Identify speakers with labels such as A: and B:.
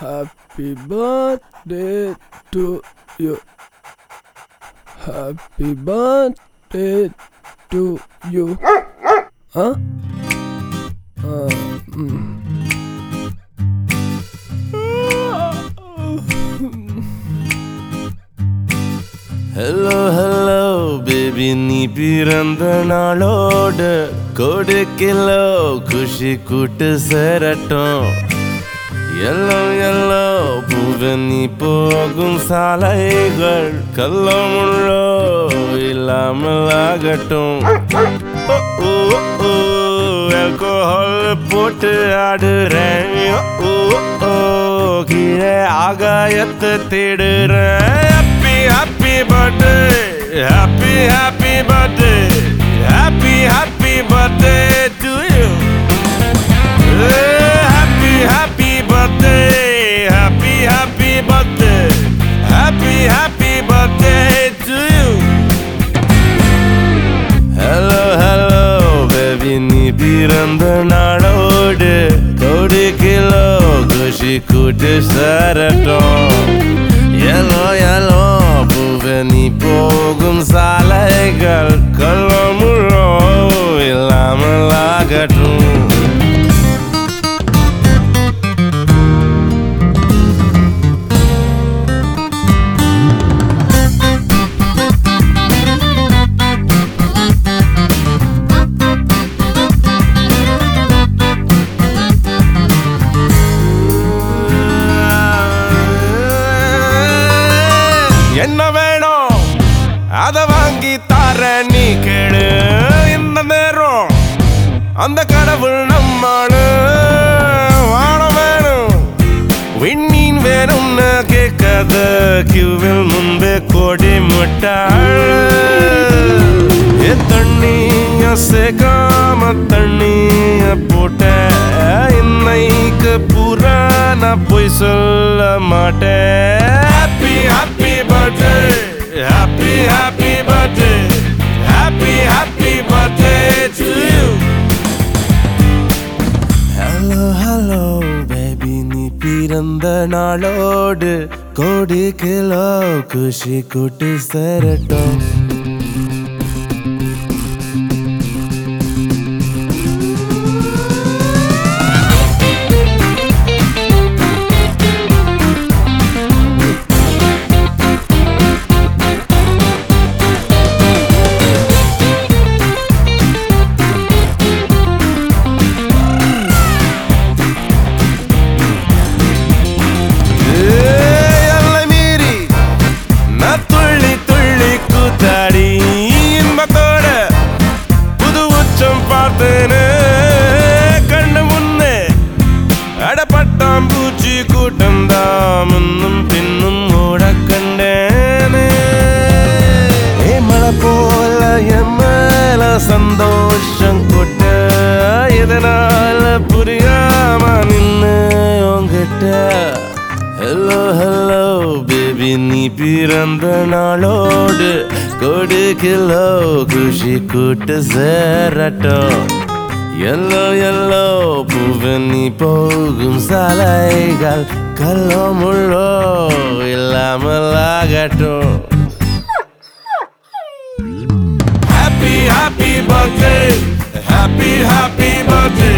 A: Happy birthday to you. Happy birthday to you. Huh? Uh, mm.
B: Hello hello baby நீ பிறந்த நாளோடு கோடு kilo குஷி கூட்டு சேரட்டும் yellow yellow பூவெண்ணி போகும் சாலைகள். கல்லோ முள்ளோ இல்லாமல் ஆகட்டும். ஓ, போட்டு ஆடுறேன். ஓ, கீழே ஆகாயத்தை தேடுறேன். Happy happy birthday happy happy birthday happy happy birthday și cu deșertul Yellow, yellow, puveni pogum sale egal, அந்த கடவுள் நம்மாளு வானம் வேணும். விண்மீன் வேணும்னு கேட்காத கியூவில் முன்பே கோடி முட்டாள். ஏ தண்ணிய சேர்க்காம தண்ணிய போட்ட இன்னைக்கு பூரா நான் போய் சொல்ல மாட்டேன். Happy happy birthday happy happy நாளோடு கோடி கிலோ குஷி கூட்டு சேரட்டும். அடப்பட்டாம் பூச்சி கூட்டம் தான் முன்னும் பின்னும் ஓட கண்டேனே ஏ மழை போல என் மேல சந்தோஷம் கொட்ட இதனால புரியாம நின்னு உங்கிட்ட ஹலோ ஹலோ பேபி நீ பிறந்த நாளோடு கொடு கிலோ குஷி கூட்டு சேரட்டும் எல்லோ எல்லோ பூவெண்ணி போகும் சாலைகள் கல்லோ முள்ளோ இல்லாமல் ஆகட்டும் happy happy birthday happy happy birthday